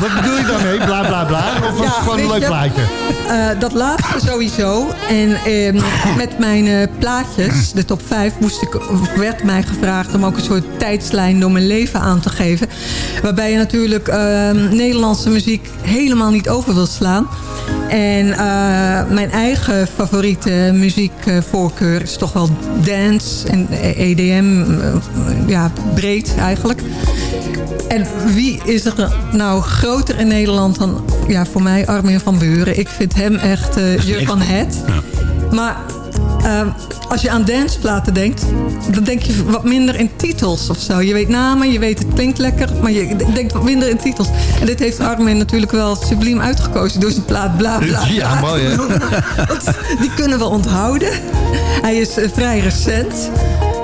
wat bedoel je daarmee? Bla bla bla? Of was Ja, het gewoon een leuk je, plaatje? Eh, dat laatste sowieso. En ehm, met mijn eh, plaatjes, de top 5, moest ik, werd mij gevraagd om ook een soort tijdslijn door mijn leven aan te geven. Waarbij je natuurlijk ehm, Nederlandse muziek helemaal niet over wil slaan. En eh, mijn eigen favoriete muziekvoorkeur is toch wel dance en EDM, eh, ja, breed eigenlijk. En wie is er nou groter in Nederland dan ja, voor mij Armin van Buren? Ik vind hem echt uh, Jur van Het. Maar uh, als je aan danceplaten denkt... dan denk je wat minder in titels of zo. Je weet namen, je weet het klinkt lekker... maar je denkt wat minder in titels. En dit heeft Armin natuurlijk wel subliem uitgekozen... door zijn plaat bla bla. bla. Ja, mooi hè? Die kunnen we onthouden. Hij is uh, vrij recent...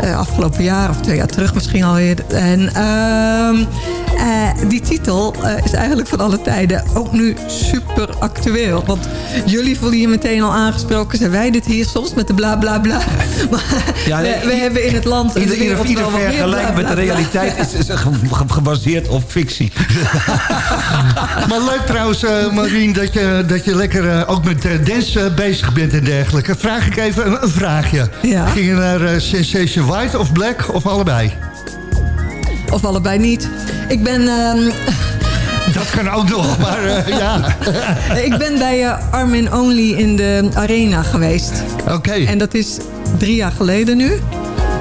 Uh, afgelopen jaar of twee jaar terug misschien alweer. En uh, uh, die titel uh, is eigenlijk van alle tijden ook nu super actueel. Want jullie voelen je meteen al aangesproken. Zijn wij dit hier soms met de bla bla bla? Maar ja, nee, we, we, hebben in het land... Ieder, ieder, ieder vergelijk met de realiteit is, is gebaseerd op fictie. maar leuk trouwens, uh, Marien, dat je, dat je lekker ook met dance bezig bent en dergelijke. Vraag ik even een, een vraagje. Ja. Ging je naar Sensation White of Black of allebei? Of allebei niet. Ik ben... Uh... Dat kan ook nog, maar uh, ja. ik ben bij uh, Armin Only in de arena geweest. Oké. Okay. En dat is drie jaar geleden nu.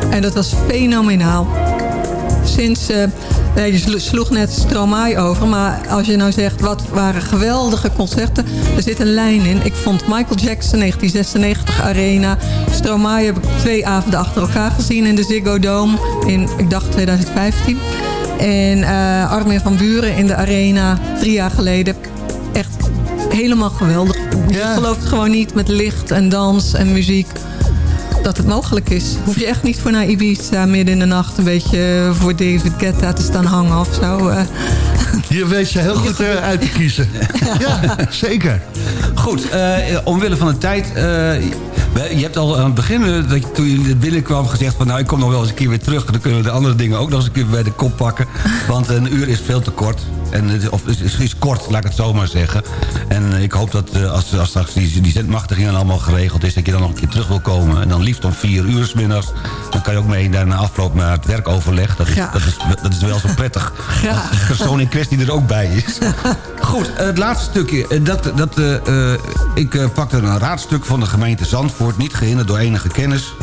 En dat was fenomenaal. Sinds... Uh, je sloeg net Stromae over, maar als je nou zegt... wat waren geweldige concerten, er zit een lijn in. Ik vond Michael Jackson 1996 Arena. Stromae heb ik twee avonden achter elkaar gezien in de Ziggo Dome... in, ik dacht, 2015. En uh, Armin van Buren in de Arena drie jaar geleden. Echt helemaal geweldig. Je ja. gelooft gewoon niet met licht en dans en muziek dat het mogelijk is. Hoef je echt niet voor naar Ibiza midden in de nacht... een beetje voor David Guetta te staan hangen of zo. Je weet je heel goed uh, uit te kiezen. ja, zeker. Goed, uh, omwille van de tijd... je hebt al aan het begin, dat toen je binnenkwam, gezegd van... nou, ik kom nog wel eens een keer weer terug. Dan kunnen we de andere dingen ook nog eens een keer bij de kop pakken. Want een uur is veel te kort. En, of is, is kort, laat ik het zo maar zeggen. En ik hoop dat als, als straks die, die zendmachtiging allemaal geregeld is... dat je dan nog een keer terug wil komen. En dan liefst om vier uur s middags. Dan kan je ook mee naar afloop naar het werkoverleg. Dat is, ja. dat is, dat is wel zo prettig. Ja. Als de persoon in kwestie er ook bij is. Goed, het laatste stukje. Dat, dat, uh, ik pakte een raadstuk van de gemeente Zandvoort. Niet gehinderd door enige kennis.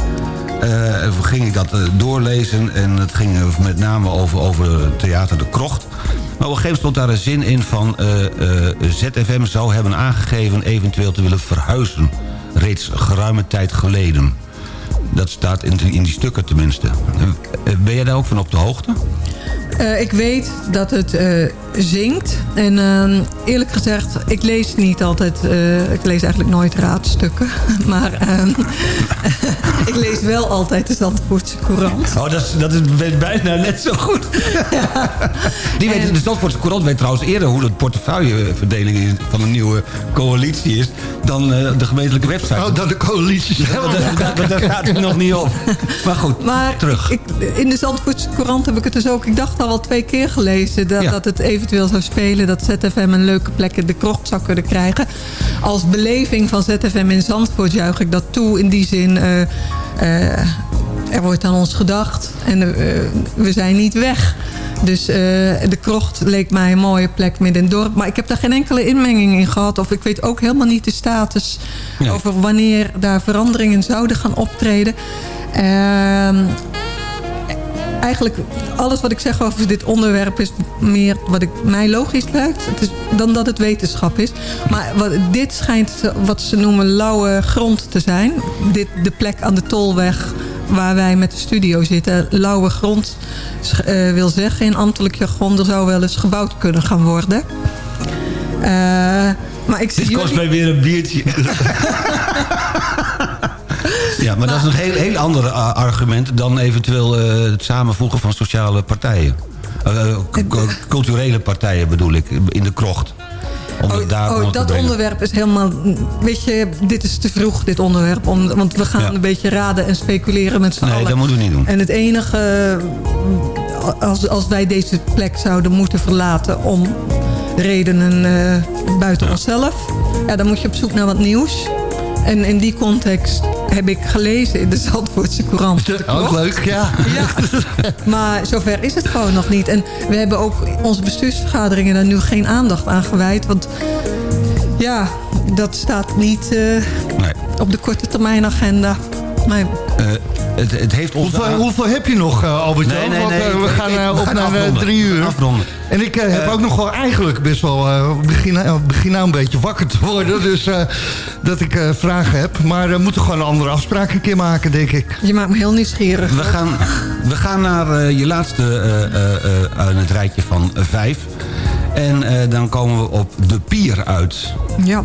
Uh, ging ik dat doorlezen. En het ging met name over, over Theater de Krocht. Maar op een gegeven moment stond daar een zin in van... ZFM zou hebben aangegeven eventueel te willen verhuizen. Reeds geruime tijd geleden. Dat staat in die stukken tenminste. Ben jij daar ook van op de hoogte? Uh, ik weet dat het uh, zingt. En uh, eerlijk gezegd, ik lees niet altijd... ik lees eigenlijk nooit raadstukken. Maar ehm, ik lees wel altijd de Zandvoortse Courant. Oh, dat is, dat is bijna net zo goed. ja. Die weet, en... De Zandvoortse Courant weet trouwens eerder... hoe de portefeuilleverdeling van een nieuwe coalitie is... dan de gemeentelijke website. Oh, dan de coalitie zelf. dat, dat, gaat er nog niet op. Maar goed, maar terug. Ik, in de Zandvoortse Courant heb ik het dus ook... Ik dacht al wel twee keer gelezen dat, ja. dat het eventueel zou spelen... dat ZFM een leuke plek in de krocht zou kunnen krijgen. Als beleving van ZFM in Zandvoort juich ik dat toe in die zin... Uh, uh, er wordt aan ons gedacht en uh, we zijn niet weg. Dus de krocht leek mij een mooie plek midden in het dorp. Maar ik heb daar geen enkele inmenging in gehad. Of ik weet ook helemaal niet de status nee. over wanneer daar veranderingen zouden gaan optreden. Ehm, eigenlijk alles wat ik zeg over dit onderwerp is meer wat ik, mij logisch lijkt. Het is, dan dat het wetenschap is. Maar wat, dit schijnt wat ze noemen lauwe grond te zijn. Dit, de plek aan de Tolweg waar wij met de studio zitten. Lauwe grond uh, wil zeggen in ambtelijk jargon... er zou wel eens gebouwd kunnen gaan worden. Uh, maar ik Dit kost mij weer een biertje. Ja, maar, maar, dat is een heel, heel ander argument... dan eventueel uh, het samenvoegen van sociale partijen. Uh, culturele partijen bedoel ik, in de krocht. Om oh, daar oh dat onderwerp is helemaal... Weet je, dit is te vroeg, dit onderwerp. Om, want we gaan ja. een beetje raden en speculeren met z'n nee, allen. Nee, dat moeten we niet doen. En het enige... Als, als wij deze plek zouden moeten verlaten... om redenen uh, buiten ja. onszelf... Ja, dan moet je op zoek naar wat nieuws. En in die context heb ik gelezen in de Zandvoortse Courant. Ook leuk, ja. ja. Maar zover is het gewoon nog niet. En we hebben ook onze bestuursvergaderingen daar nu geen aandacht aan gewijd. Want ja, dat staat niet uh, nee. op de korte termijn agenda. Volgens mij. Eh, het, het heeft ons... Hoeveel, hoeveel heb je nog, uh, albert Nee, nee, Want nee, eh, we gaan ik- eh, we op gaan naar eh, afronden. drie uur. Afronden. En ik eh, heb Eh, ook nog wel eigenlijk best wel... eh, begin, eh, begin nou een beetje wakker te worden. Dus eh, dat ik eh, vragen heb. Maar we moeten gewoon een andere afspraak een keer maken, denk ik. Je maakt me heel nieuwsgierig. We gaan, we gaan naar eh, je laatste eh, eh, eh, aan het rijtje van eh, vijf. En eh, dan komen we op De Pier uit. Ja.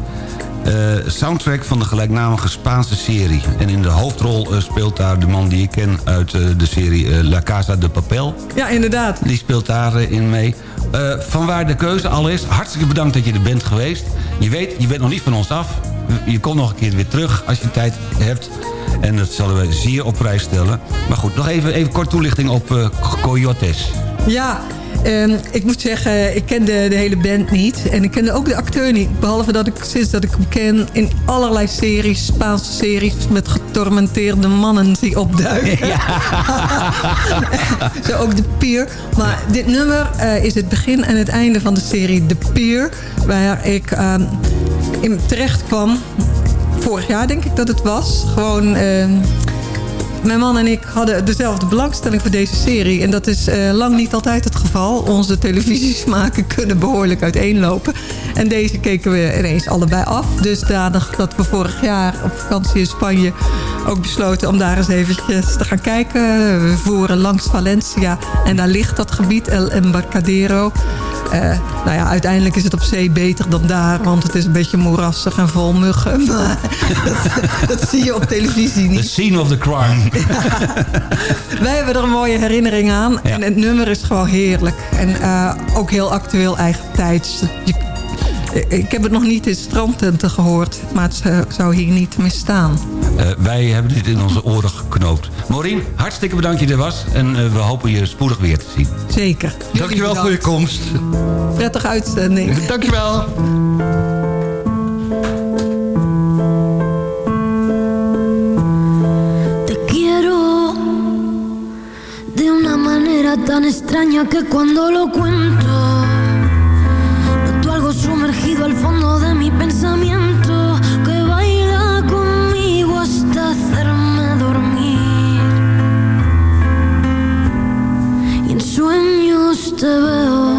Eh, soundtrack van de gelijknamige Spaanse serie. En in de hoofdrol eh, speelt daar de man die ik ken uit eh, de serie La Casa de Papel. ja, inderdaad. Die speelt daarin in mee. Vanwaar de keuze allereerst. Hartstikke bedankt dat je er bent geweest. Je weet, je bent nog niet van ons af. Je komt nog een keer weer terug als je tijd hebt. En dat zullen we zeer op prijs stellen. Maar goed, nog even, even kort toelichting op Coyotes. Ja, ehm, ik moet zeggen, ik kende de hele band niet. En ik kende ook de acteur niet. Behalve dat ik sinds dat ik hem ken in allerlei series, Spaanse series... met getormenteerde mannen zie opduiken. Zo ook de Pier. Maar dit nummer eh, is het begin en het einde van de serie The Pier. Waar ik ehm, in terecht kwam. Vorig jaar denk ik dat het was. Gewoon... ehm, mijn man en ik hadden dezelfde belangstelling voor deze serie. En dat is eh, lang niet altijd het geval. Onze televisiesmaken kunnen behoorlijk uiteenlopen. En deze keken we ineens allebei af. Dusdanig dat we vorig jaar op vakantie in Spanje ook besloten om daar eens eventjes te gaan kijken. We voeren langs Valencia en daar ligt dat gebied, El Embarcadero. Eh, nou ja, uiteindelijk is het op zee beter dan daar, want het is een beetje moerassig en vol muggen. Maar dat, dat zie je op televisie niet. The scene of the crime. Wij hebben er een mooie herinnering aan. Ja. En het nummer is gewoon heerlijk. En eh, ook heel actueel eigen tijds. Je- ik heb het nog niet in strandtenten gehoord. Maar het zou- zou hier niet misstaan. Eh, wij hebben dit in onze oren geknoopt. Maureen, hartstikke bedankt dat je er was. En eh, we hopen je spoedig weer te zien. Zeker. Jullie Dankjewel voor je komst. Prettige uitzending. Dankjewel. Te quiero de una manera tan extraña que cuando lo cuento al fondo de mi pensamiento que baila conmigo hasta hacerme dormir. Y en sueños te veo